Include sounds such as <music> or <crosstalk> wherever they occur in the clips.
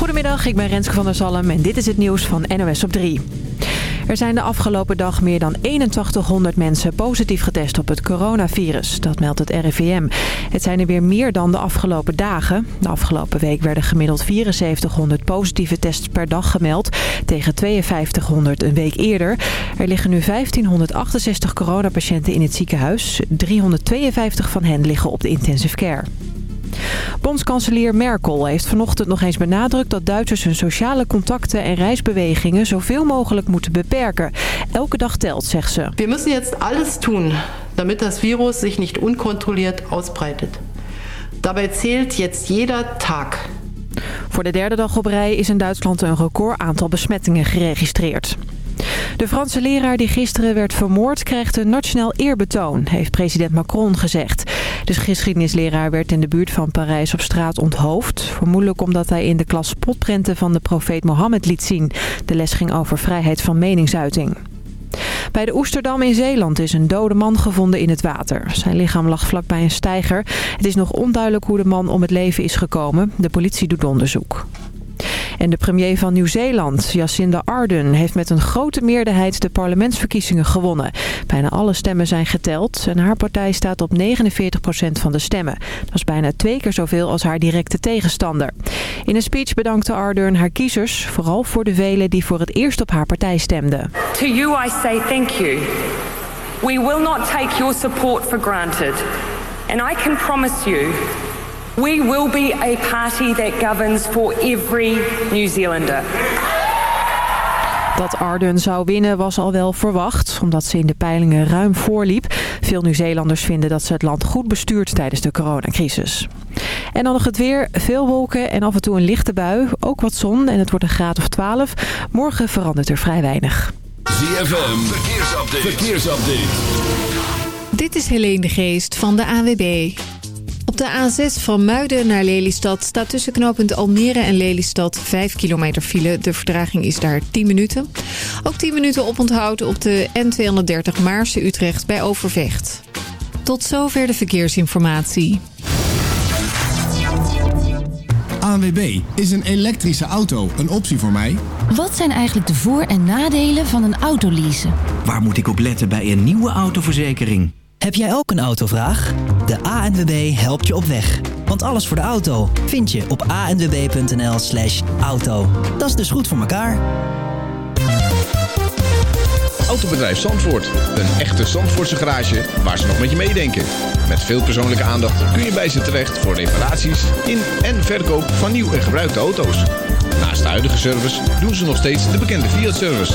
Goedemiddag, ik ben Renske van der Zalm en dit is het nieuws van NOS op 3. Er zijn de afgelopen dag meer dan 8100 mensen positief getest op het coronavirus. Dat meldt het RIVM. Het zijn er weer meer dan de afgelopen dagen. De afgelopen week werden gemiddeld 7400 positieve tests per dag gemeld. Tegen 5200 een week eerder. Er liggen nu 1568 coronapatiënten in het ziekenhuis. 352 van hen liggen op de intensive care. Bondskanselier Merkel heeft vanochtend nog eens benadrukt dat Duitsers hun sociale contacten en reisbewegingen zoveel mogelijk moeten beperken. Elke dag telt, zegt ze. We moeten jetzt alles doen, damit das virus zich niet oncontroleerd uitbreitet. Daarbij zählt jetzt jeder Tag. Voor de derde dag op rij is in Duitsland een record aantal besmettingen geregistreerd. De Franse leraar die gisteren werd vermoord krijgt een nationaal eerbetoon, heeft president Macron gezegd. De geschiedenisleraar werd in de buurt van Parijs op straat onthoofd. Vermoedelijk omdat hij in de klas spotprenten van de profeet Mohammed liet zien. De les ging over vrijheid van meningsuiting. Bij de Oesterdam in Zeeland is een dode man gevonden in het water. Zijn lichaam lag vlakbij een steiger. Het is nog onduidelijk hoe de man om het leven is gekomen. De politie doet onderzoek. En de premier van Nieuw-Zeeland, Jacinda Ardern, heeft met een grote meerderheid de parlementsverkiezingen gewonnen. Bijna alle stemmen zijn geteld en haar partij staat op 49% van de stemmen. Dat is bijna twee keer zoveel als haar directe tegenstander. In een speech bedankte Ardern haar kiezers, vooral voor de velen die voor het eerst op haar partij stemden. To you I say thank you. We will not take your support for granted. And I can promise you We will be a party that governs for every New Zealander. Dat Ardern zou winnen was al wel verwacht, omdat ze in de peilingen ruim voorliep. Veel Nieuw-Zeelanders vinden dat ze het land goed bestuurt tijdens de coronacrisis. En dan nog het weer. Veel wolken en af en toe een lichte bui. Ook wat zon en het wordt een graad of 12. Morgen verandert er vrij weinig. ZFM, verkeersupdate. verkeersupdate. Dit is Helene de Geest van de AWB. De A6 van Muiden naar Lelystad staat tussen knooppunt Almere en Lelystad 5 kilometer file. De verdraging is daar 10 minuten. Ook 10 minuten oponthoud op de N230 Maarse-Utrecht bij Overvecht. Tot zover de verkeersinformatie. ANWB, is een elektrische auto een optie voor mij? Wat zijn eigenlijk de voor- en nadelen van een autoleasen? Waar moet ik op letten bij een nieuwe autoverzekering? Heb jij ook een autovraag? De ANWB helpt je op weg. Want alles voor de auto vind je op anwb.nl slash auto. Dat is dus goed voor elkaar. Autobedrijf Zandvoort. Een echte Zandvoortse garage waar ze nog met je meedenken. Met veel persoonlijke aandacht kun je bij ze terecht voor reparaties in en verkoop van nieuw en gebruikte auto's. Naast de huidige service doen ze nog steeds de bekende Fiat-service.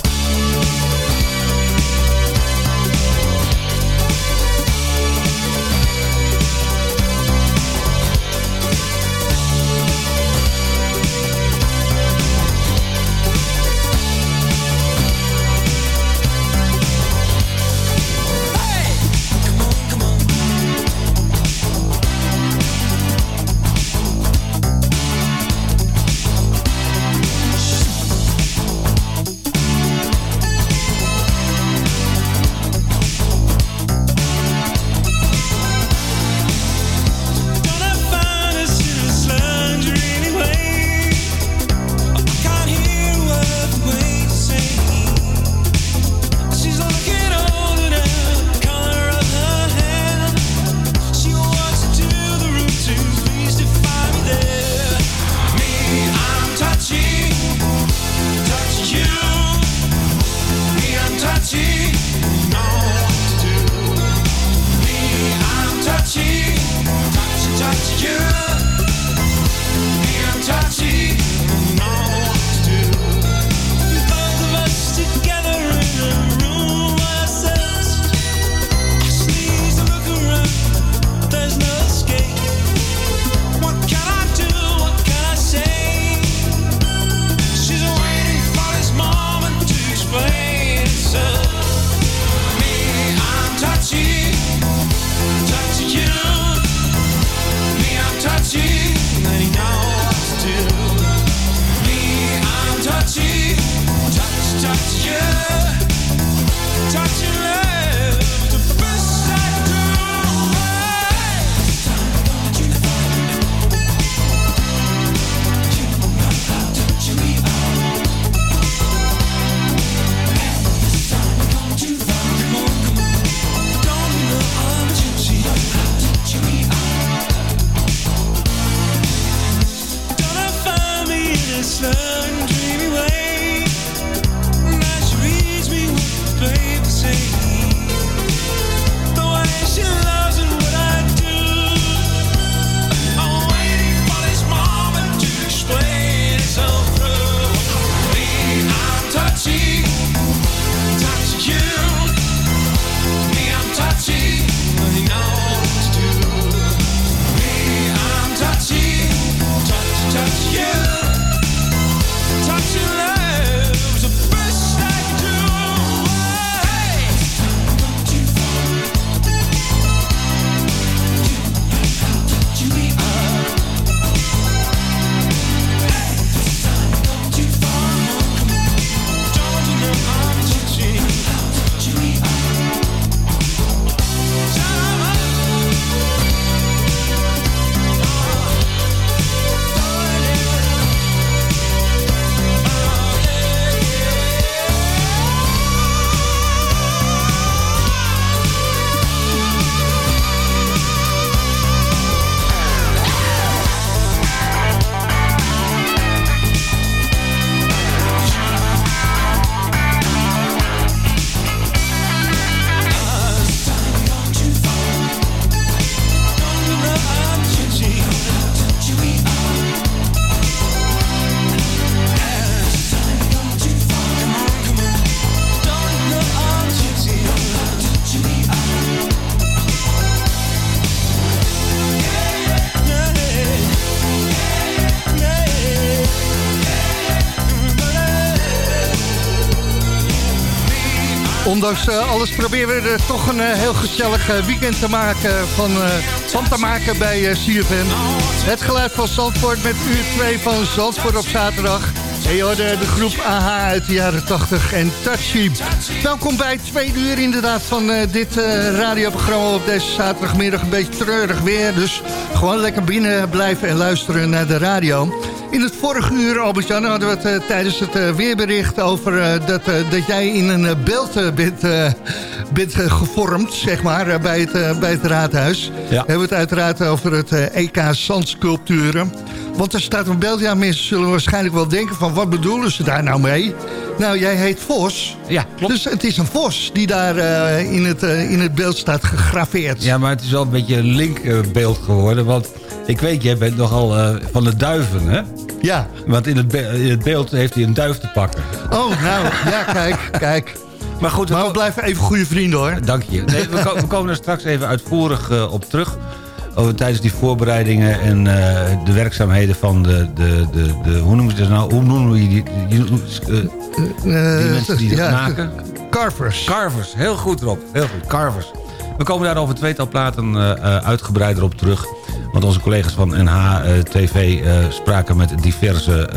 love ondanks alles proberen we er toch een heel gezellig weekend te maken van, van te maken bij CFM. Het geluid van Zandvoort met uur 2 van Zandvoort op zaterdag. En je hoorde de groep AHA uit de jaren 80 en Touchy. Welkom bij twee uur inderdaad van dit radioprogramma op deze zaterdagmiddag. Een beetje treurig weer, dus gewoon lekker binnen blijven en luisteren naar de radio. In het vorige uur, Albert-Jan, hadden we het uh, tijdens het weerbericht over dat, dat jij in een beeld bent, bent gevormd, zeg maar, bij, het, bij het raadhuis. Ja. We hebben het uiteraard over het EK Zandsculpturen. Want er staat een beeld, ja, mensen zullen waarschijnlijk wel denken van wat bedoelen ze daar nou mee? Nou, jij heet Vos. Ja, klopt. Dus het is een vos die daar uh, in, het, uh, in het beeld staat gegraveerd. Ja, maar het is wel een beetje een linkbeeld geworden. Want ik weet, jij bent nogal uh, van de duiven, hè? Ja. Want in het, in het beeld heeft hij een duif te pakken. Oh, nou, ja, kijk, kijk. Maar goed, maar we blijven even goede vrienden, hoor. Dank je. Nee, we, ko we, komen er straks even uitvoerig op terug over, tijdens die voorbereidingen en uh, de werkzaamheden van de, de, de, de, hoe noemen ze dat nou? Hoe noemen we die, die, die, uh, die mensen die dat ja, maken? Carvers. Carvers, heel goed Rob, heel goed, carvers. We komen daar over tweetal platen uitgebreider op terug. Want onze collega's van NH-TV spraken met diverse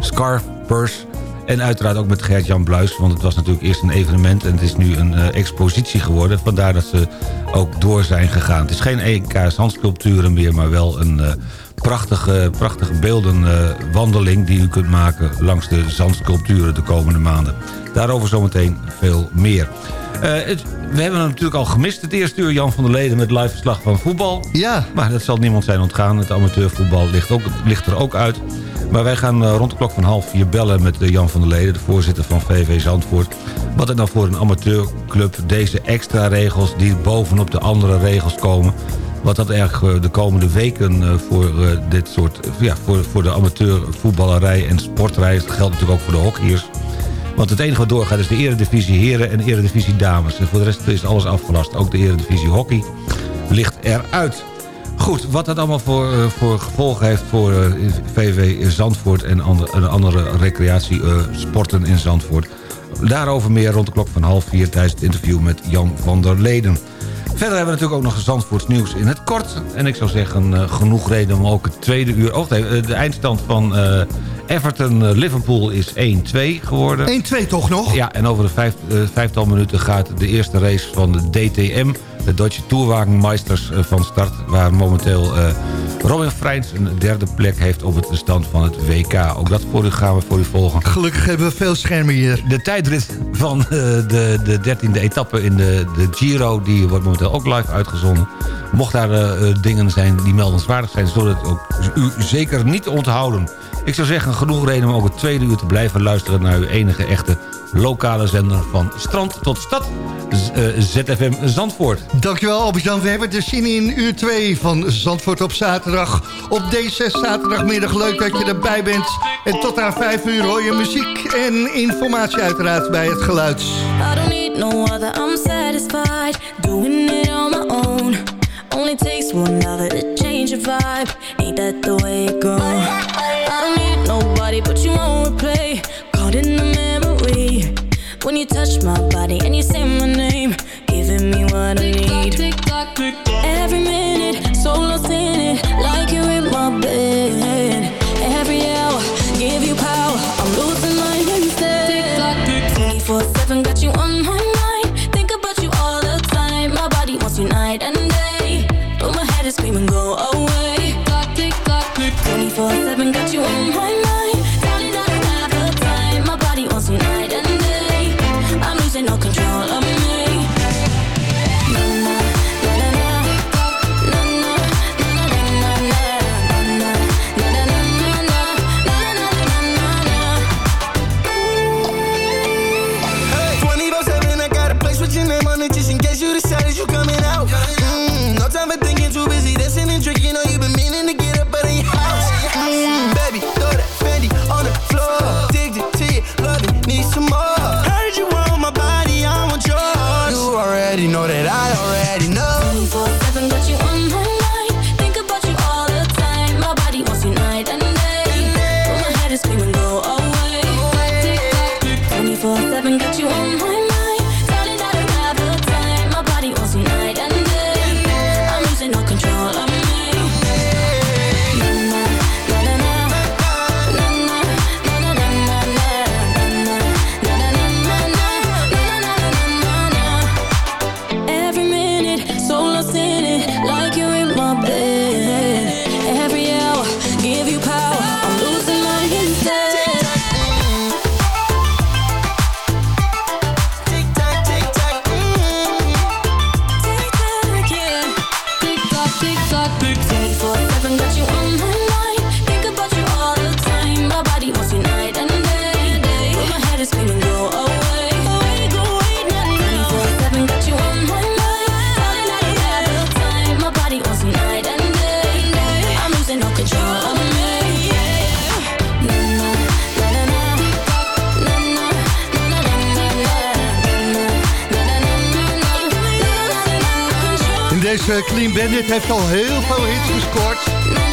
scarfers en uiteraard ook met Gert-Jan Bluis, want het was natuurlijk eerst een evenement... en het is nu een uh, expositie geworden. Vandaar dat ze ook door zijn gegaan. Het is geen EK handsculpturen meer, maar wel een uh, prachtige, prachtige beeldenwandeling... die u kunt maken langs de zandsculpturen de komende maanden. Daarover zometeen veel meer. Uh, het, we hebben hem natuurlijk al gemist, het eerste uur Jan van der Leden met live verslag van voetbal. Ja. Maar dat zal niemand zijn ontgaan. Het amateurvoetbal ligt, ook, ligt er ook uit. Maar wij gaan eh, rond de klok van half vier bellen met eh, Jan van der Leden... de voorzitter van VV Zandvoort. Wat er nou voor een amateurclub deze extra regels... die bovenop de andere regels komen... wat dat eigenlijk eh, de komende weken voor dit soort... ja, voor, voor de amateurvoetballerij en sportrij... dat geldt natuurlijk ook voor de hockeyers... Want het enige wat doorgaat is de eredivisie heren en eredivisie dames. En voor de rest is alles afgelast. Ook de eredivisie hockey ligt eruit. Goed, wat dat allemaal voor, uh, voor gevolgen heeft voor uh, eh, VV Zandvoort... en andere, andere recreatiesporten in Zandvoort. Daarover meer rond de klok van half vier... tijdens het interview met Jan van der Leden. Verder hebben we natuurlijk ook nog Zandvoorts nieuws in het kort. En ik zou zeggen, uh, genoeg reden om ook het tweede uur... Oh, de eindstand van uh, Everton-Liverpool is 1-2 geworden. 1-2 toch nog? Ja, en over de vijf, uh, vijftal minuten gaat de eerste race van de DTM de Deutsche Tourwagenmeisters eh, van start... waar momenteel uh, Robin Freins een derde plek heeft op het stand van het WK. Ook dat voor u gaan we voor u volgen. Gelukkig hebben we veel schermen hier. De tijdrit van uh, de, de dertiende etappe in de, de Giro... die wordt momenteel ook live uitgezonden. Mocht daar dingen zijn die meldenswaardig zijn... zullen het ook u zeker niet onthouden. Ik zou zeggen, genoeg reden om ook het tweede uur te blijven luisteren... naar uw enige echte lokale zender van strand tot stad, ZFM Zandvoort. Dankjewel Albert-Jan. We hebben de zin in uur 2 van Zandvoort op zaterdag. Op deze zaterdagmiddag leuk dat je erbij bent. En tot aan 5 uur hoor je muziek en informatie uiteraard bij het geluid. I don't need no other, I'm satisfied. Doing it on my own. Only takes one other to change your vibe. Ain't that the way it goes? I don't need nobody but you won't replay. Caught in the memory. When you touch my body and you say my name. giving me what I need. Every minute, Clean Bandit heeft al heel veel hits gescoord.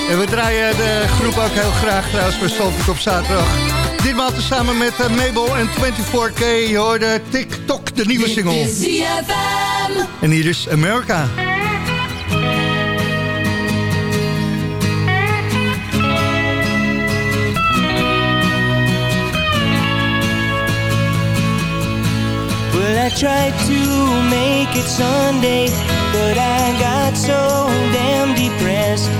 En we draaien de groep ook heel graag trouwens bij Stalford op zaterdag. Ditmaal samen met eh, Mabel en 24K. Je hoorde TikTok, de nieuwe single. En hier is America. Well, I tried to make it Sunday, but I got so damn depressed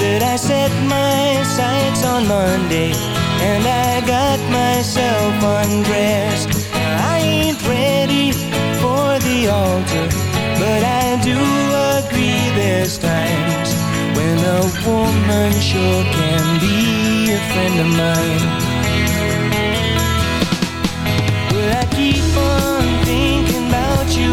that I set my sights on Monday and I got myself undressed. I ain't ready for the altar, but I do agree there's times when a woman sure can be a friend of mine. I keep on thinking about you,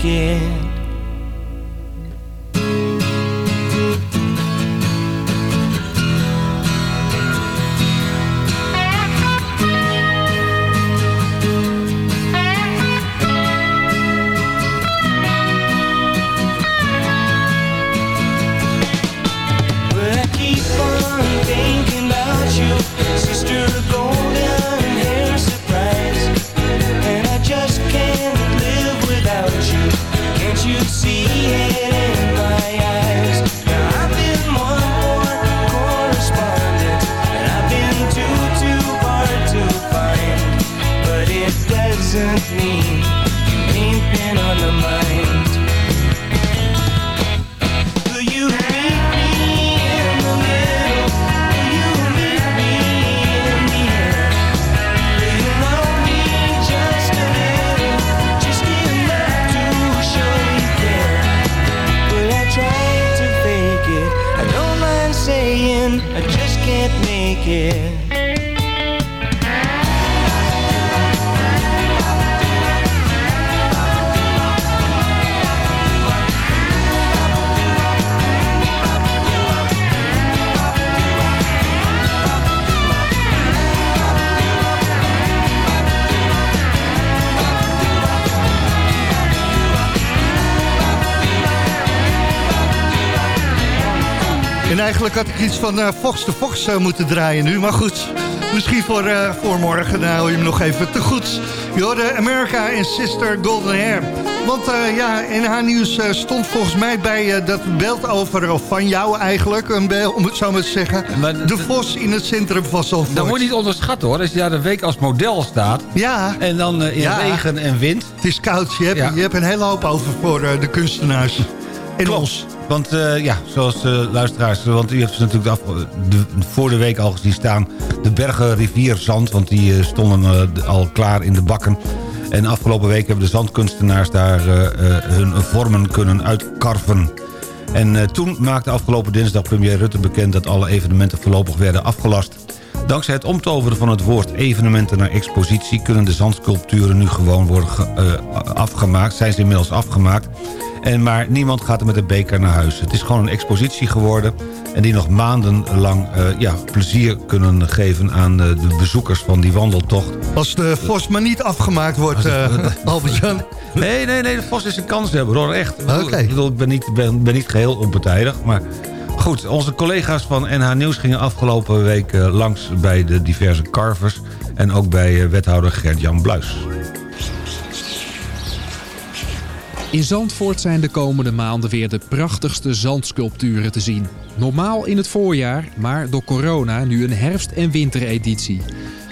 again. Iets van uh, Fox de Fox uh, moeten draaien nu. Maar goed, misschien voor, uh, voor morgen. Nou, hou je hem nog even te goed. Je hoorde America en Sister Golden Hair. Want ja, in haar nieuws stond volgens mij bij dat beeld over, of van jou eigenlijk, een beeld, om het zo maar te zeggen. Maar, de Vos in het centrum van Zandvoort. Dat wordt niet onderschat hoor, als je daar een week als model staat. Ja. En dan in regen en wind. Het is koud, je hebt, je hebt een hele hoop over voor de kunstenaars. En ons. Want uh, ja, zoals uh, luisteraars, want u heeft ze natuurlijk de, voor de week al gezien staan... de bergen rivierzand, want die uh, stonden al klaar in de bakken. En afgelopen week hebben de zandkunstenaars daar hun vormen kunnen uitkarven. En toen maakte afgelopen dinsdag premier Rutte bekend... dat alle evenementen voorlopig werden afgelast. Dankzij het omtoveren van het woord evenementen naar expositie... kunnen de zandsculpturen nu gewoon worden afgemaakt. Zijn ze inmiddels afgemaakt... En maar niemand gaat er met een beker naar huis. Het is gewoon een expositie geworden... en die nog maandenlang uh, ja, plezier kunnen geven aan uh, de bezoekers van die wandeltocht. Als de Vos maar niet afgemaakt wordt, uh, <laughs> Albert-Jan. Nee, nee, nee, de Vos is een kans hebben, hoor, echt. Okay. Ik, bedoel, ik ben niet, ben, ben niet geheel onpartijdig, maar... Goed, onze collega's van NH Nieuws gingen afgelopen week langs bij de diverse carvers... en ook bij wethouder Gert-Jan Bluis. In Zandvoort zijn de komende maanden weer de prachtigste zandsculpturen te zien. Normaal in het voorjaar, maar door corona nu een herfst- en wintereditie.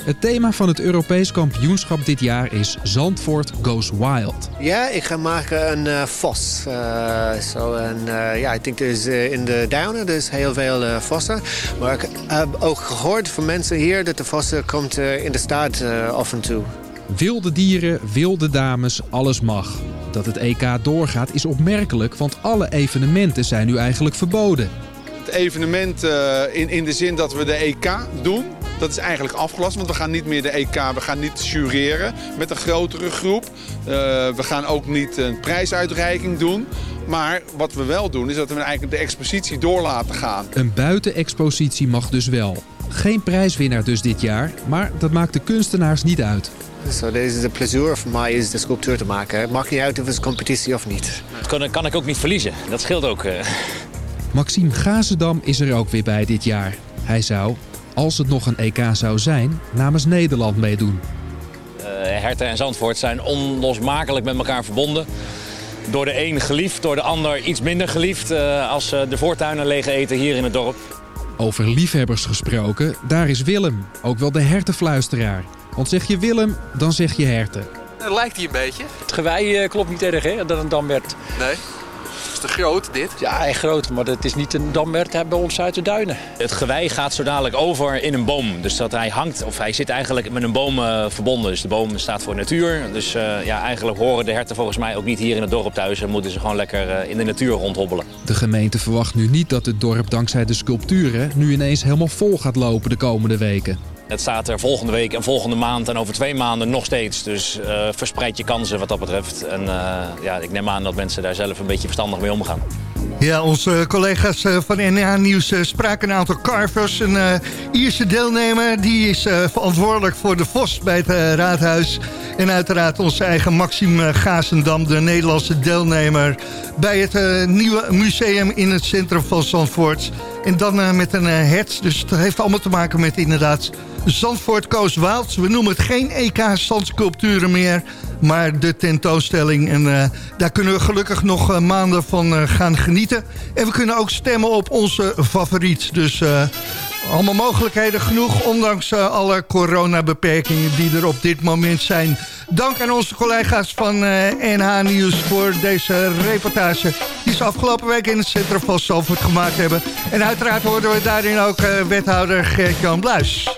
Het thema van het Europees kampioenschap dit jaar is Zandvoort Goes Wild. Ja, ik ga maken een uh, vos. Uh, so, en uh, ja, ik denk dus in de duinen dus heel veel vossen. Maar ik heb ook gehoord van mensen hier dat de vossen komt in de stad af en toe. Wilde dieren, wilde dames, alles mag. Dat het EK doorgaat is opmerkelijk, want alle evenementen zijn nu eigenlijk verboden. Het evenement in, in de zin dat we de EK doen, dat is eigenlijk afgelast, want we gaan niet meer de EK, we gaan niet jureren met een grotere groep. Uh, we gaan ook niet een prijsuitreiking doen. Maar wat we wel doen, is dat we eigenlijk de expositie door laten gaan. Een buitenexpositie mag dus wel. Geen prijswinnaar dus dit jaar, maar dat maakt de kunstenaars niet uit. So, deze is het plezier voor mij is de sculptuur te maken. Het maakt niet uit of het is competitie of niet. Dat kan, kan ik ook niet verliezen. Dat scheelt ook. Uh... Maxime Gazendam is er ook weer bij dit jaar. Hij zou, als het nog een EK zou zijn, namens Nederland meedoen. Uh, Herten en Zandvoort zijn onlosmakelijk met elkaar verbonden. Door de een geliefd, door de ander iets minder geliefd. Uh, als uh, de voortuinen leeg eten hier in het dorp. Over liefhebbers gesproken, daar is Willem, ook wel de hertenfluisteraar. Want zeg je Willem, dan zeg je herten. Lijkt hij een beetje? Het gewei klopt niet erg, hè, dat een dambert. Nee is te groot, dit? Ja, echt groot, maar het is niet een dambert bij ons uit de duinen. Het gewei gaat zo dadelijk over in een boom. Dus dat hij hangt, of hij zit eigenlijk met een boom uh, verbonden. Dus de boom staat voor natuur. Dus uh, ja, eigenlijk horen de herten volgens mij ook niet hier in het dorp thuis. En moeten ze gewoon lekker uh, in de natuur rondhobbelen. De gemeente verwacht nu niet dat het dorp dankzij de sculpturen... nu ineens helemaal vol gaat lopen de komende weken. Het staat er volgende week en volgende maand en over twee maanden nog steeds. Dus uh, verspreid je kansen wat dat betreft. En uh, ja, ik neem aan dat mensen daar zelf een beetje verstandig mee omgaan. Ja, onze collega's van NH Nieuws spraken een aantal carvers. Een Ierse deelnemer die is verantwoordelijk voor de VOS bij het raadhuis. En uiteraard onze eigen Maxime Gazendam, de Nederlandse deelnemer... bij het nieuwe museum in het centrum van Zandvoort. En dan met een hert, dus het heeft allemaal te maken met inderdaad Zandvoort Coast Wild. We noemen het geen EK-zandsculpturen meer, maar de tentoonstelling. En uh, daar kunnen we gelukkig nog uh, maanden van uh, gaan genieten. En we kunnen ook stemmen op onze favoriet. Dus allemaal mogelijkheden genoeg, ondanks alle coronabeperkingen die er op dit moment zijn. Dank aan onze collega's van NH Nieuws voor deze reportage... die ze afgelopen week in het centrum van Zandvoort gemaakt hebben. En uiteraard hoorden we daarin ook wethouder Gert-Jan Bluis.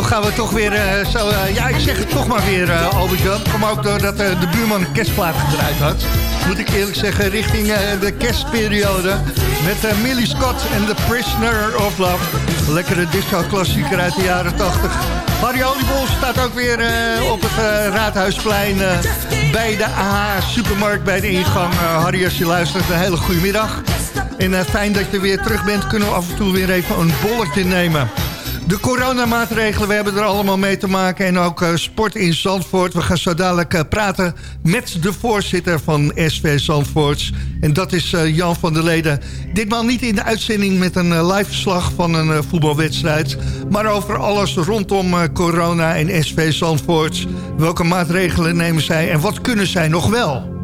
Zo gaan we toch weer, eh, zo, eh, ja ik zeg het toch maar weer uh, Albert-Jan. Kom ook doordat eh, de buurman een kerstplaat gedraaid had. Moet ik eerlijk zeggen, richting eh, de kerstperiode. Met eh, Millie Scott en The Prisoner of Love. Lekkere disco-klassieker uit de jaren 80. Harry Oliebol staat ook weer eh, op het eh, Raadhuisplein eh, bij de AH Supermarkt bij de ingang. Eh, Harry, als je luistert, een hele goede middag. En eh, fijn dat je weer terug bent. Kunnen we af en toe weer even een bolletje nemen. De coronamaatregelen, we hebben er allemaal mee te maken. En ook eh, sport in Zandvoort. We gaan zo dadelijk eh, praten met de voorzitter van SV Zandvoorts. En dat is eh, Jan van der Leden. Ditmaal niet in de uitzending met een live verslag van een voetbalwedstrijd. Maar over alles rondom corona en SV Zandvoorts. Welke maatregelen nemen zij en wat kunnen zij nog wel?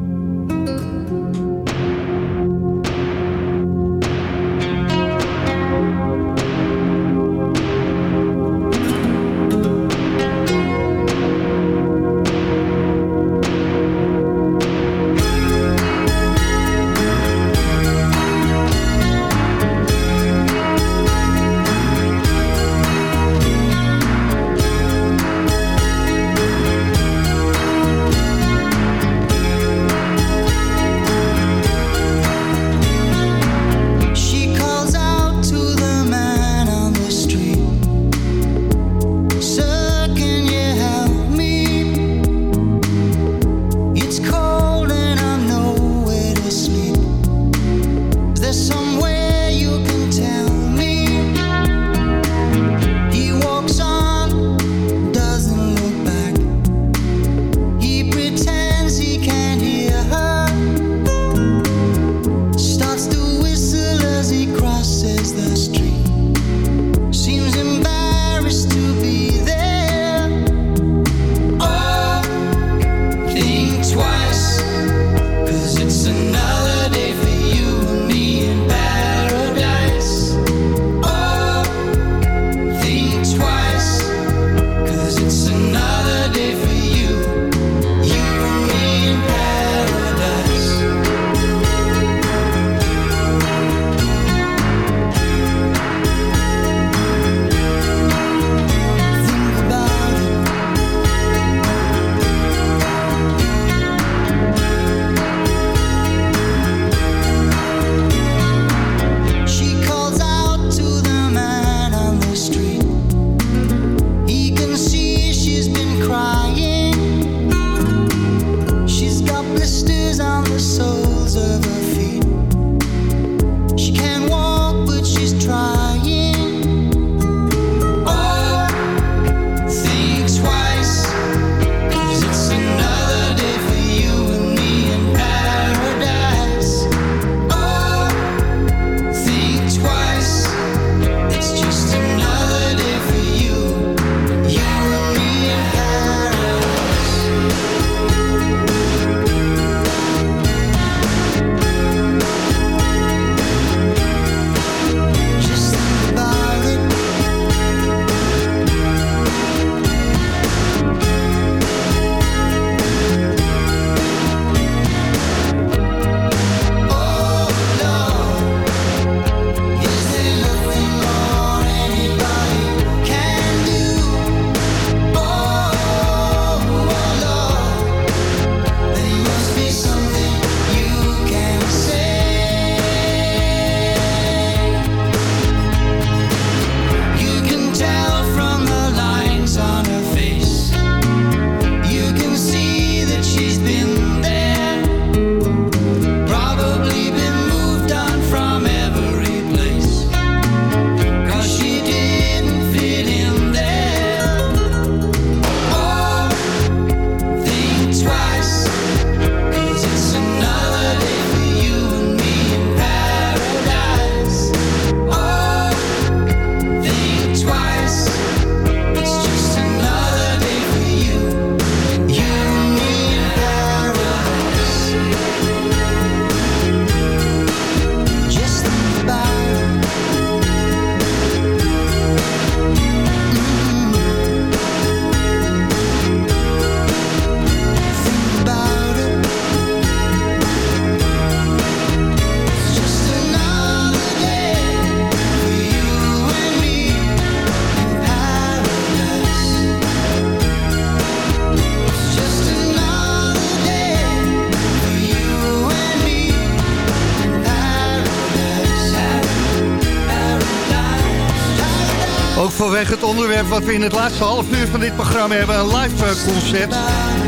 Wat we in het laatste half uur van dit programma hebben. Een live eh, concert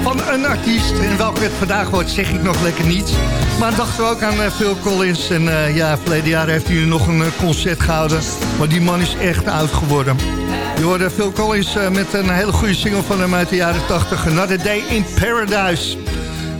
van een artiest. En welke het vandaag wordt, zeg ik nog lekker niet. Maar dachten we ook aan eh, Phil Collins. En eh, ja, verleden jaar heeft hij nog een concert gehouden. Maar die man is echt oud geworden. Je hoorde Phil Collins met een hele goede single van hem uit de jaren 80. Another Day in Paradise.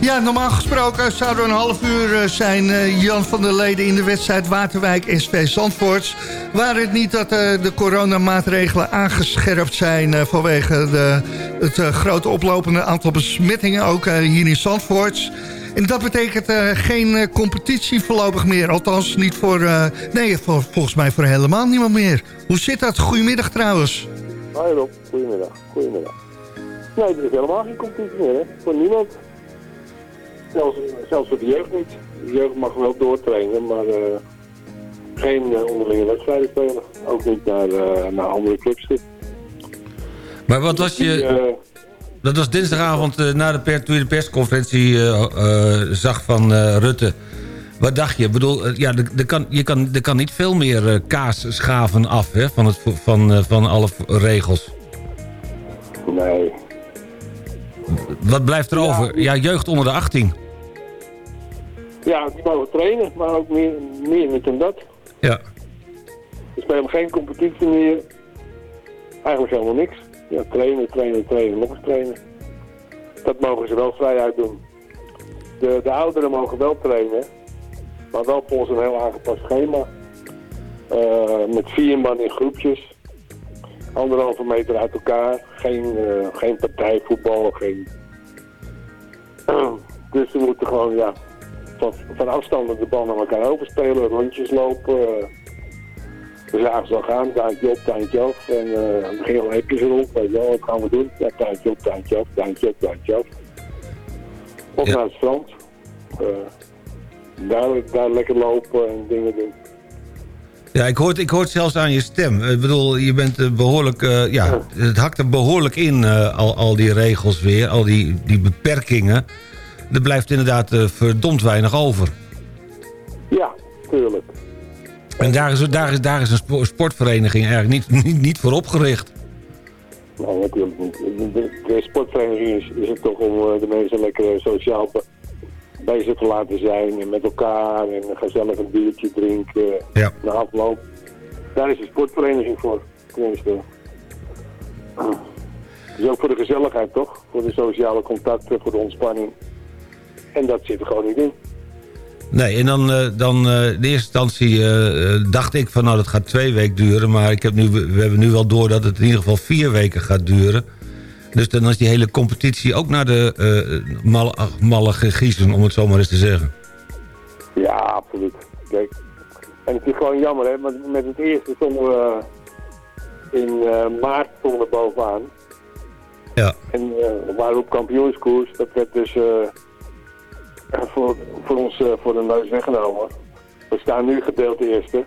Ja, normaal gesproken zouden we een half uur zijn Jan van der Leden in de wedstrijd Waterwijk SV Zandvoort. Waar het niet dat eh, de coronamaatregelen aangescherpt zijn eh, vanwege de, het eh, grote oplopende aantal besmettingen ook hier in Zandvoort. En dat betekent geen competitie voorlopig meer. Althans niet voor, nee, volgens mij voor helemaal niemand meer. Hoe zit dat? Goedemiddag trouwens. Hoi Rob, goedemiddag. Goedemiddag. Nee, er is helemaal geen competitie meer? Voor niemand. Zelfs, zelfs voor de jeugd niet. De jeugd mag wel doortrainen, maar geen eh, onderlinge wedstrijden spelen. Ook niet naar, eh, naar andere clubs. toe. Maar wat was je... Eh, Dat was dinsdagavond na de per, toen je de persconferentie zag van Rutte. Wat dacht je? Ik bedoel, ja, er, kan, je kan, er kan niet veel meer kaas schaven af hè, van, het, van, van alle regels. Nee. Wat blijft er over? Ja, jeugd onder de 18. ja, die mogen trainen, maar ook meer, meer niet dan dat. Ja. Er spelen geen competitie meer. Eigenlijk helemaal niks. Ja, trainen, trainen, trainen, nog eens trainen. Dat mogen ze wel vrij uit doen. De, de ouderen mogen wel trainen, maar wel volgens een heel aangepast schema. Eh, met vier man in groepjes. Anderhalve meter uit elkaar. Geen, eh, geen partijvoetbal, geen... <clears throat> dus ze moeten gewoon, ja, van, van afstanden de bal naar elkaar overspelen, rondjes lopen. eh. we zagen ze al gaan, tuintje op, tuintje af. En dan gingen al hekjes rond, weet je wel, wat gaan we doen? Ja, tuintje op, tuintje af, tuintje op, tuintje af. Of naar het strand. Eh, daar, daar lekker lopen en dingen doen. Ja, ik hoor, ik hoor het zelfs aan je stem. Ik bedoel, je bent eh, behoorlijk... eh, ja, het hakt er behoorlijk in, al, al die regels weer. Al die, die beperkingen. Er blijft inderdaad eh, verdomd weinig over. Ja, tuurlijk. En daar is, daar is, daar is een spo- sportvereniging eigenlijk niet, niet, niet voor opgericht. Nee, natuurlijk niet. De, sportvereniging is, is het toch om eh, de mensen lekker sociaal be- bezig te laten zijn en met elkaar en gezellig een biertje drinken Ja. na afloop. Daar is de sportvereniging voor, tenminste. Dus ook voor de gezelligheid toch? Voor de sociale contacten, voor de ontspanning. En dat zit er gewoon niet in. Nee, en dan, eh, dan eh, in eerste instantie eh, dacht ik van nou dat gaat twee weken duren. Maar ik heb nu, we hebben nu wel door dat het in ieder geval vier weken gaat duren. Dus dan is die hele competitie ook naar de eh malle, malle gegiezen, om het zo maar eens te zeggen. Ja, absoluut. Kijk. En het is gewoon jammer, hè, want met het eerste stonden we in maart stonden we bovenaan. Ja. En eh, we waren op kampioenskoers. Dat werd dus voor, voor ons eh, voor de neus weggenomen. We staan nu gedeeld eerste.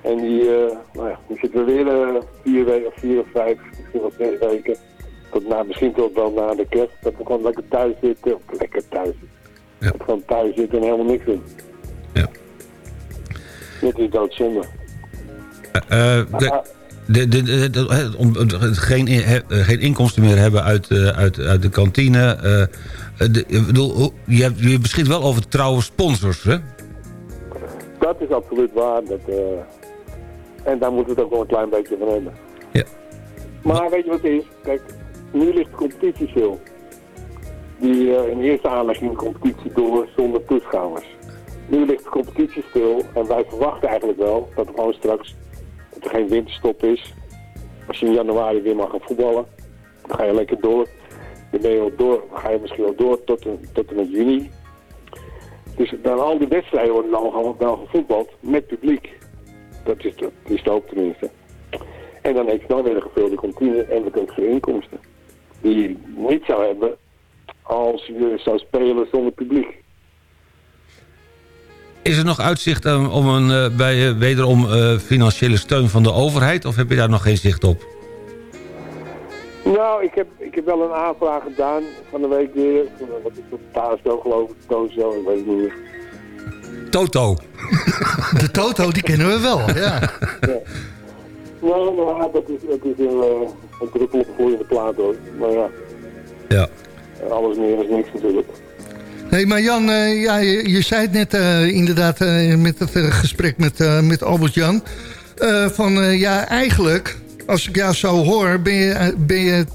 En die, eh, nou ja, die zitten we weer eh, vier weken, of vier of vijf, misschien wel zes weken. Tot na, misschien tot wel na de kerst. Dat we gewoon lekker thuis zitten. Of lekker thuis zitten. Dat we gewoon thuis zitten en helemaal niks doen. Ja. Dat is doodzonde. Eh, de, de, de, het- geen, he- eh, geen inkomsten meer hebben uit, eh, uit, uit de kantine. eh, eh, ik bedoel, je, hebt, je beschikt wel over trouwe sponsors, hè? Dat is absoluut waar. Dat, eh, en daar moeten we het ook wel een klein beetje van hebben. Ja. Maar weet je wat het is? Kijk, nu ligt de competitie stil. Die eh, in eerste aanleg ging de competitie door zonder toeschouwers. Nu ligt de competitie stil en wij verwachten eigenlijk wel dat er gewoon straks dat er geen winterstop is. Als je in januari weer mag gaan voetballen, dan ga je lekker door. Dan ben al door, dan ga je misschien wel door tot, en- tot en met juni. Dus dan al die wedstrijden worden dan wel gevoetbald met publiek. Dat is de, is de hoop tenminste. En dan heeft dan weer een gevulde kantine en wat ook inkomsten. Die je niet zou hebben als je zou spelen zonder publiek. Is er nog uitzicht eh, om een, eh, bij eh, wederom eh, financiële steun van de overheid? Of heb je daar nog geen zicht op? Nou, ik heb, ik heb wel een aanvraag gedaan van de week weer. Wat is dat? TASO geloof ik, TOZO, ik weet het niet meer. Toto. <laughs> De Toto, die kennen we wel, ja. Nou, nou, dat is, dat is een, een druppel op een gloeiende plaat hoor. Maar ja. Ja. Alles meer is niks natuurlijk. Hey, maar Jan, eh, ja, je, zei het net eh, inderdaad eh, met het gesprek met, met Albert-Jan. van ja, eigenlijk, als ik jou zo hoor, ben je, ben je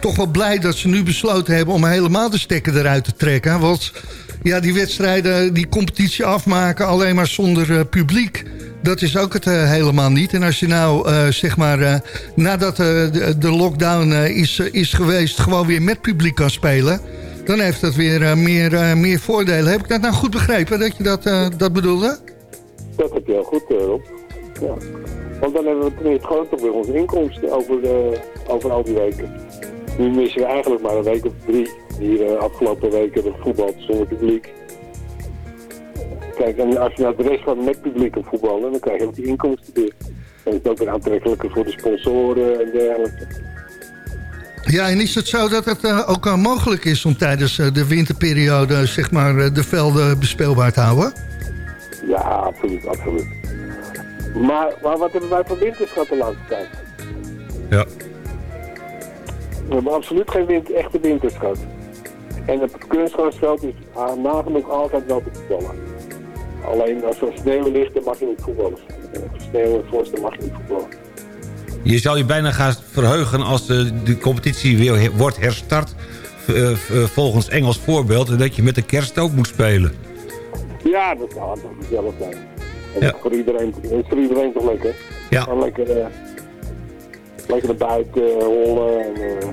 toch wel blij dat ze nu besloten hebben om helemaal de stekker eruit te trekken. Want ja, die wedstrijden, die competitie afmaken alleen maar zonder publiek. Dat is ook het helemaal niet. En als je nou, zeg maar, nadat de, de lockdown is, is geweest... gewoon weer met publiek kan spelen... dan heeft dat weer eh, meer, eh, meer voordelen. Heb ik dat nou goed begrepen, dat je dat, eh, dat bedoelde? Dat heb je heel goed, Rob. Ja. Want dan hebben we gewoon toch weer onze inkomsten over, de, over al die weken. Nu missen we eigenlijk maar een week of drie. Hier de afgelopen weken hebben voetbal zonder publiek. Kijk, en als je nou de rest gewoon met publiek kan voetballen, dan krijg je ook die inkomsten weer. En het is ook weer aantrekkelijker voor de sponsoren en dergelijke. Ja, en is het zo dat het eh, ook eh, mogelijk is om tijdens eh, de winterperiode... zeg maar, de velden bespeelbaar te houden? Ja, absoluut, absoluut. Maar, maar wat hebben wij voor winters gehad de laatste tijd? Ja. We hebben absoluut geen winter, echte winters gehad. En het kunstgrasveld is ah, nagenoeg altijd wel te voetballen. Alleen als er sneeuw ligt, dan mag je niet voetballen. En Als er sneeuw en vorst, dan mag je niet voetballen. Je zou je bijna gaan verheugen als de, de competitie weer wordt herstart... eh, eh, volgens Engels voorbeeld... en dat je met de kerst ook moet spelen. Ja, dat zou toch gezellig zijn. En dat voor iedereen, dat is voor iedereen toch lekker? Ja. Lekker, eh, lekker naar buiten eh, hollen en eh,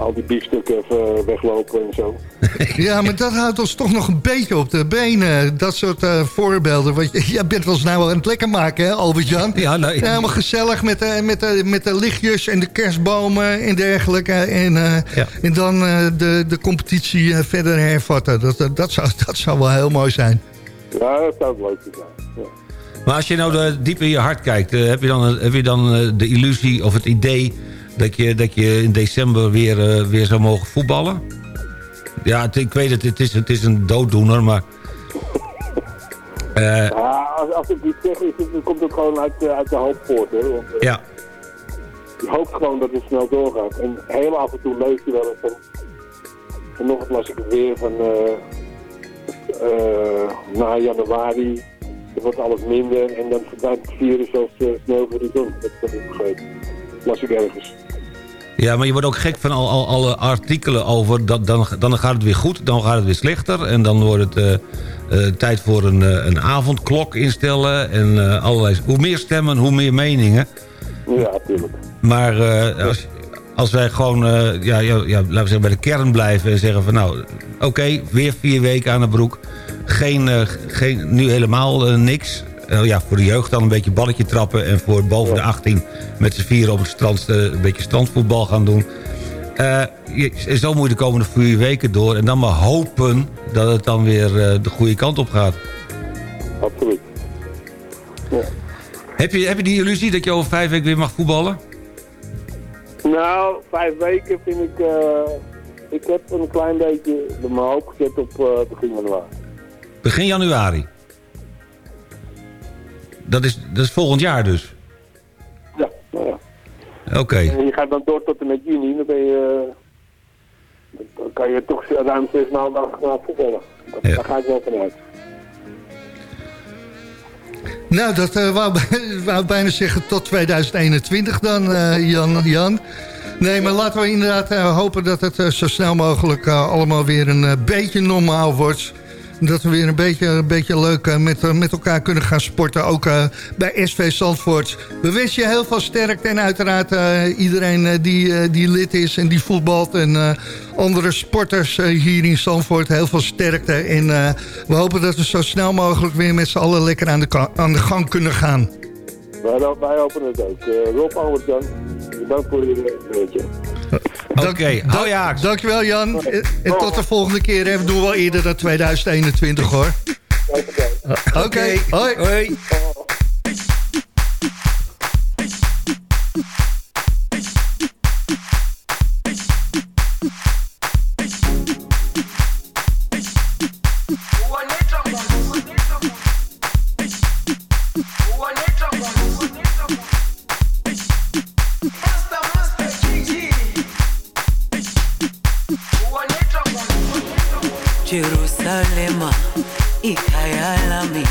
al die biefstukken even weglopen en zo. <laughs> Ja, maar dat houdt ons toch nog een beetje op de benen. Dat soort eh, voorbeelden. Want jij bent ons nou aan het lekker maken, hè, Albert-Jan? Ja, nee. helemaal gezellig met, de met, de met de lichtjes en de kerstbomen en dergelijke. En, eh, en dan eh, de, de competitie eh, verder hervatten. Dat, dat, dat, zou, <laughs> dat zou wel heel mooi zijn. Ja, dat zou het leuk zijn. Ja. Maar als je nou de, diep in je hart kijkt... eh, heb je dan, heb je dan eh, de illusie of het idee... dat je, dat je in december weer, eh, weer zou mogen voetballen? Ja, het- ik weet het, het is, het is een dooddoener, maar... eh, Ja, als, als ik iets zeg, is het, dan komt het gewoon uit, eh, uit de hoop voort. Hè? Want, ja, Je hoopt gewoon dat het snel doorgaat. En heel af en toe lees je wel eens van, Vanochtend las ik het weer van na januari. Er wordt alles minder en dan verdwijnt het virus als eh, sneeuw voor de zon. Dat heb ik begrepen. Las ik ergens. Ja, maar je wordt ook gek van al, al, alle artikelen over... Dat, dan, dan gaat het weer goed, dan gaat het weer slechter... en dan wordt het eh, eh, tijd voor een, eh, een avondklok instellen... en allerlei... Hoe meer stemmen, hoe meer meningen. Ja, natuurlijk. Maar als, als wij gewoon, ja, ja, ja, laten we zeggen, bij de kern blijven... en zeggen van nou, oké, weer vier weken aan de broek. Geen, geen, nu helemaal niks. Eh, ja, voor de jeugd dan een beetje balletje trappen... en voor boven de 18 met z'n vieren op het strand... eh, een beetje strandvoetbal gaan doen. Je- zo moet je de komende vier weken door... en dan maar hopen dat het dan weer de goede kant op gaat. Absoluut. Heb je, heb je die illusie dat je over vijf weken weer mag voetballen? Nou, vijf weken vind ik... ik heb een klein beetje de mijn hoop gezet op begin januari. Begin januari. Dat is, dat is volgend jaar dus? Ja, nou ja. Oké. En je gaat dan door tot en met juni, dan ben je... Dan kan je toch ruim zes maanden na voetballen. Dat- Daar ga ik wel vanuit. Nou, dat eh, wou, <laughs> wou bijna zeggen tot 2021 dan, eh, Jan, Jan. Nee, maar laten we inderdaad eh, hopen dat het zo snel mogelijk allemaal weer een beetje normaal wordt. Dat we weer een beetje, een beetje leuk eh, met, eh, met elkaar kunnen gaan sporten. Ook eh, bij SV Zandvoort. We wensen je heel veel sterkte. En uiteraard iedereen die, die lid is en die voetbalt. En andere sporters hier in Zandvoort. Heel veel sterkte. En we hopen dat we zo snel mogelijk weer met z'n allen lekker aan de, aan de gang kunnen gaan. Wij, wij hopen het ook. Rob Albert bedankt voor je beetje. Oké, Dank, dankjewel Jan. En, tot de volgende keer. hè. We doen wel eerder dan 2021 hoor. Oké, hoi. hoi. Jerusalema ikhaya lami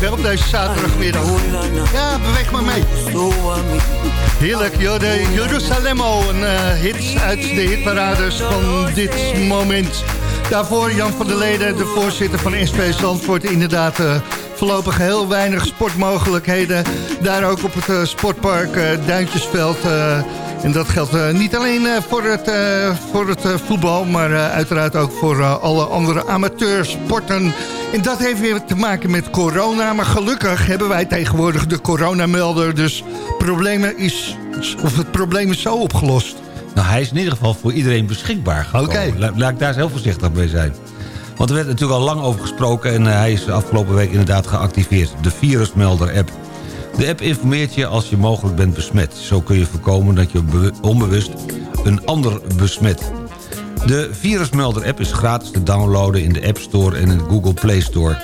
hè, op deze zaterdagmiddag. Ja, beweeg maar mee. Heerlijk, joh, de Jerusalemo, een eh, hit uit de hitparades van dit moment. Daarvoor Jan van der Leden, de voorzitter van SP Zandvoort. Inderdaad, eh, voorlopig heel weinig sportmogelijkheden. Daar ook op het eh, sportpark Duintjesveld. en dat geldt niet alleen voor het, voor het voetbal... maar uiteraard ook voor alle andere amateursporten. En dat heeft weer te maken met corona. Maar gelukkig hebben wij tegenwoordig de coronamelder. Dus problemen is, of het probleem is zo opgelost. Nou, hij is in ieder geval voor iedereen beschikbaar Oké. Laat ik daar eens heel voorzichtig mee zijn. Want er werd natuurlijk al lang over gesproken... en eh, hij is afgelopen week inderdaad geactiveerd. De Virusmelder-app. De app informeert je als je mogelijk bent besmet. Zo kun je voorkomen dat je be- onbewust een ander besmet. De Virusmelder-app is gratis te downloaden in de App Store en in de Google Play Store.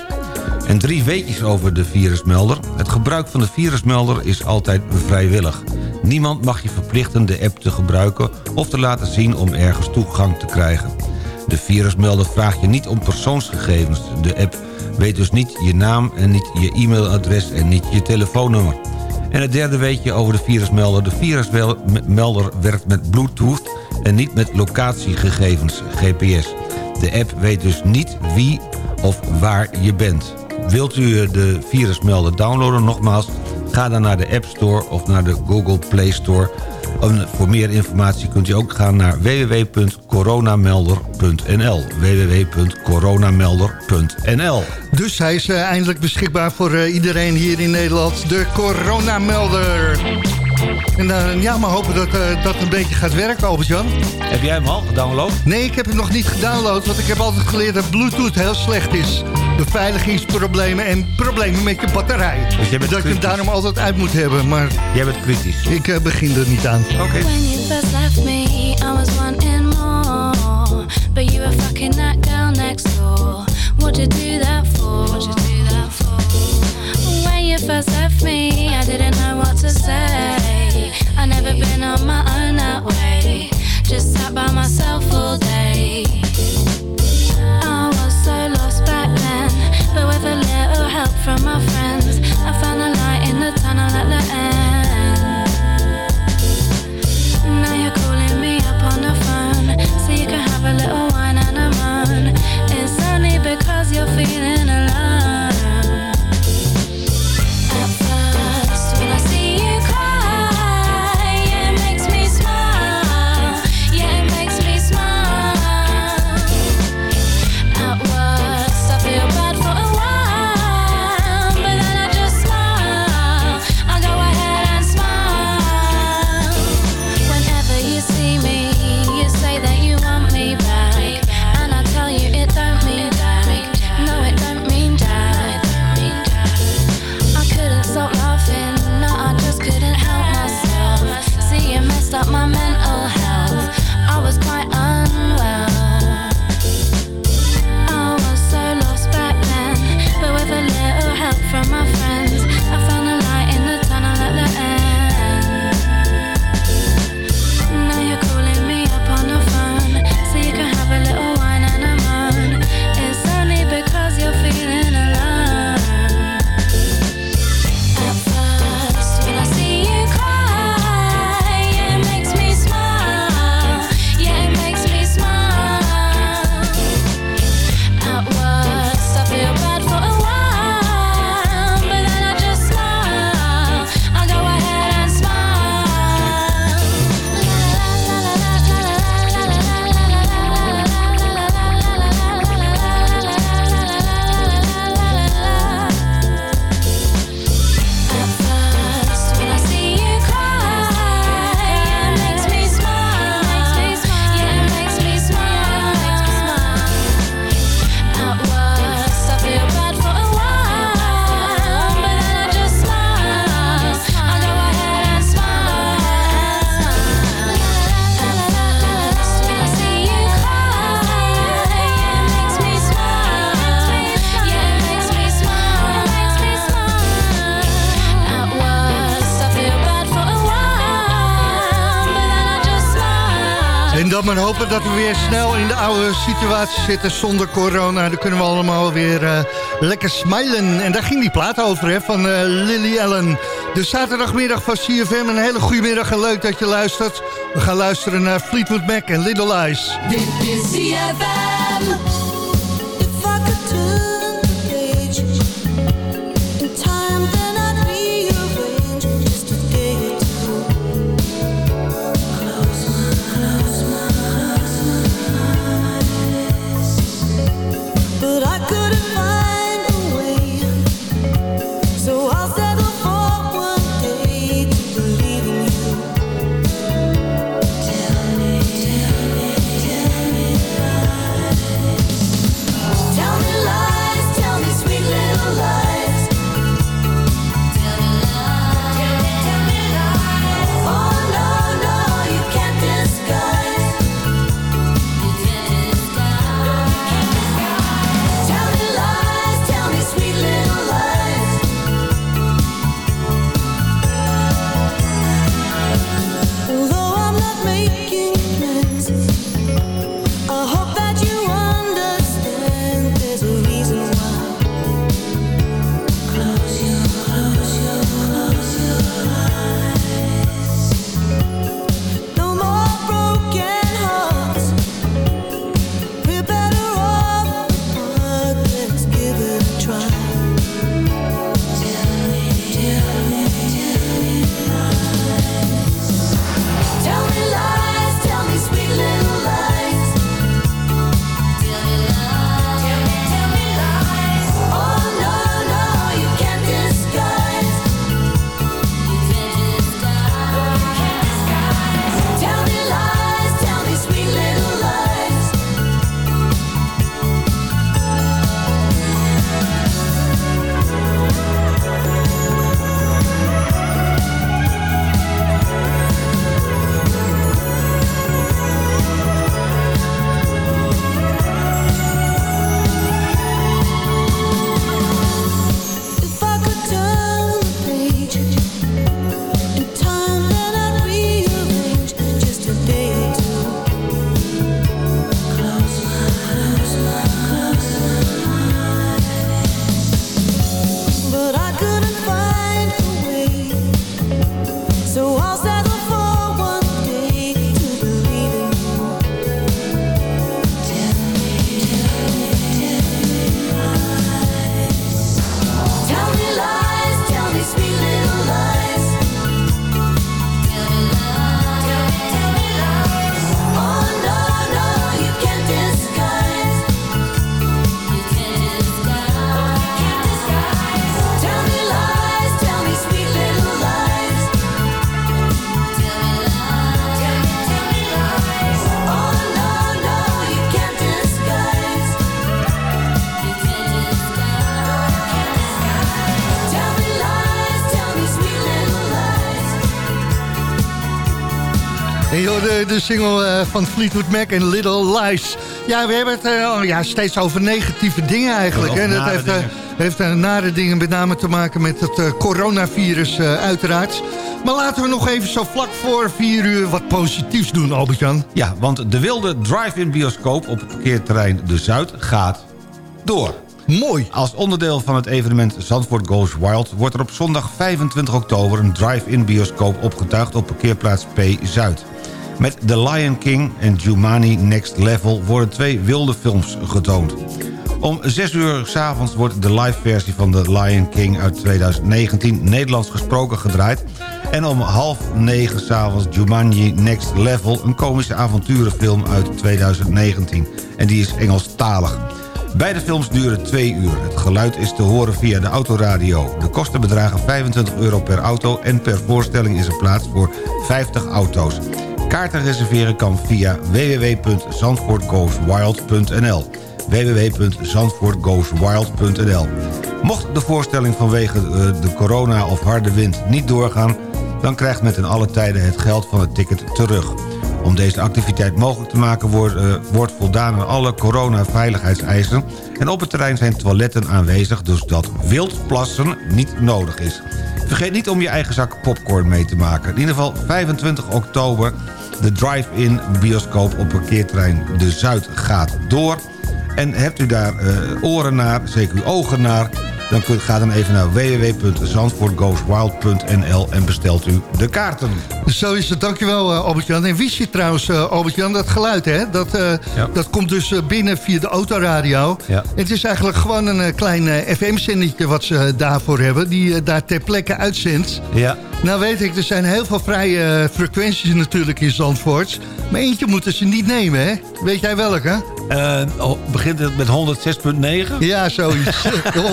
En drie weetjes over de virusmelder. Het gebruik van de virusmelder is altijd vrijwillig. Niemand mag je verplichten de app te gebruiken of te laten zien om ergens toegang te krijgen. De virusmelder vraagt je niet om persoonsgegevens. De app weet dus niet je naam en niet je e-mailadres en niet je telefoonnummer. En het derde weetje over de virusmelder. De virusmelder werkt met bluetooth en niet met locatiegegevens, GPS. De app weet dus niet wie of waar je bent. Wilt u de virusmelder downloaden? Nogmaals, ga dan naar de App Store of naar de Google Play Store. En voor meer informatie kunt u ook gaan naar www.coronamelder.nl www.coronamelder.nl Dus hij is eh, eindelijk beschikbaar voor eh, iedereen hier in Nederland. De coronamelder. En eh, ja, maar hopen dat eh, dat een beetje gaat werken, Albert-Jan. Heb jij hem al gedownload? Nee, ik heb hem nog niet gedownload, want ik heb altijd geleerd dat Bluetooth heel slecht is. Beveiligingsproblemen en problemen met je batterij. Dus dat ik hem daarom altijd uit moet hebben, maar Jij bent kritisch. ik eh, begin er niet aan. Oké. When you first left me, I was wanting more. But you were fucking that girl next door. What'd you do that for? What'd you do first left me, I didn't know what to say. I never been on my own that way. Just sat by myself all day. I was so lost back then, but with a little help from my friends, I found the light in the tunnel at the end. En dan maar hopen dat we weer snel in de oude situatie zitten zonder corona. Dan kunnen we allemaal weer eh, lekker smilen. En daar ging die plaat over hè, van eh, Lily Allen. De zaterdagmiddag van CFM. Een hele goede middag en leuk dat je luistert. We gaan luisteren naar Fleetwood Mac en Little Eyes. Dit is CFM. De, de single eh, van Fleetwood Mac en Little Lies. Ja, we hebben het eh, oh, ja, steeds over negatieve dingen eigenlijk. Hè. Dat heeft, eh, dingen. heeft eh, nare dingen met name te maken met het eh, coronavirus eh, uiteraard. Maar laten we nog even zo vlak voor 4 uur wat positiefs doen, Albert-Jan. Ja, want de wilde drive-in bioscoop op het parkeerterrein De Zuid gaat door. Mooi. Als onderdeel van het evenement Zandvoort Goes Wild... wordt er op zondag 25 oktober een drive-in bioscoop opgetuigd... op parkeerplaats P Zuid. Met The Lion King en Jumanji Next Level worden twee wilde films getoond. Om 6 uur s'avonds wordt de live versie van The Lion King uit 2019 Nederlands gesproken gedraaid. En om half negen s'avonds Jumanji Next Level, een komische avonturenfilm uit 2019. En die is Engelstalig. Beide films duren twee uur. Het geluid is te horen via de autoradio. De kosten bedragen 25 euro per auto... en per voorstelling is er plaats voor 50 auto's. Kaarten reserveren kan via www.zandvoortgoeswild.nl www.zandvoortgoeswild.nl Mocht de voorstelling vanwege eh, de corona of harde wind niet doorgaan... dan krijgt men ten alle tijde het geld van het ticket terug. Om deze activiteit mogelijk te maken wordt, eh, wordt voldaan aan alle coronaveiligheidseisen... en op het terrein zijn toiletten aanwezig, dus dat wildplassen niet nodig is. Vergeet niet om je eigen zak popcorn mee te maken. In ieder geval 25 oktober De drive-in bioscoop op parkeerterrein De Zuid gaat door. En hebt u daar eh, oren naar, zeker uw ogen naar... dan kunt, ga dan even naar www.zandvoortgoeswild.nl en bestelt u de kaarten. Zo is het, dankjewel uh, Albert-Jan. En wist je trouwens, uh, Albert-Jan, dat geluid, hè? Dat, Ja. dat komt dus binnen via de autoradio. Ja. Het is eigenlijk gewoon een klein FM-zendetje wat ze daarvoor hebben... die daar ter plekke uitzendt. Ja. Nou weet ik, er zijn heel veel vrije frequenties natuurlijk in Zandvoort. Maar eentje moeten ze niet nemen, hè? Weet jij welke? Eh, oh, begint het met 106.9? Ja, zoiets. <laughs> <laughs>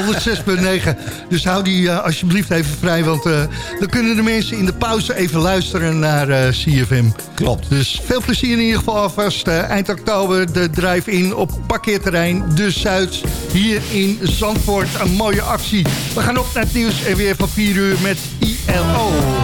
106.9. Dus hou die uh, alsjeblieft even vrij, want uh, dan kunnen de mensen in de pauze even luisteren naar CFM. Klopt. Dus veel plezier in ieder geval alvast. Eind oktober de drive-in op parkeerterrein De Zuid hier in Zandvoort. Een mooie actie. We gaan op naar het nieuws en weer van 4 uur met ILO. L-O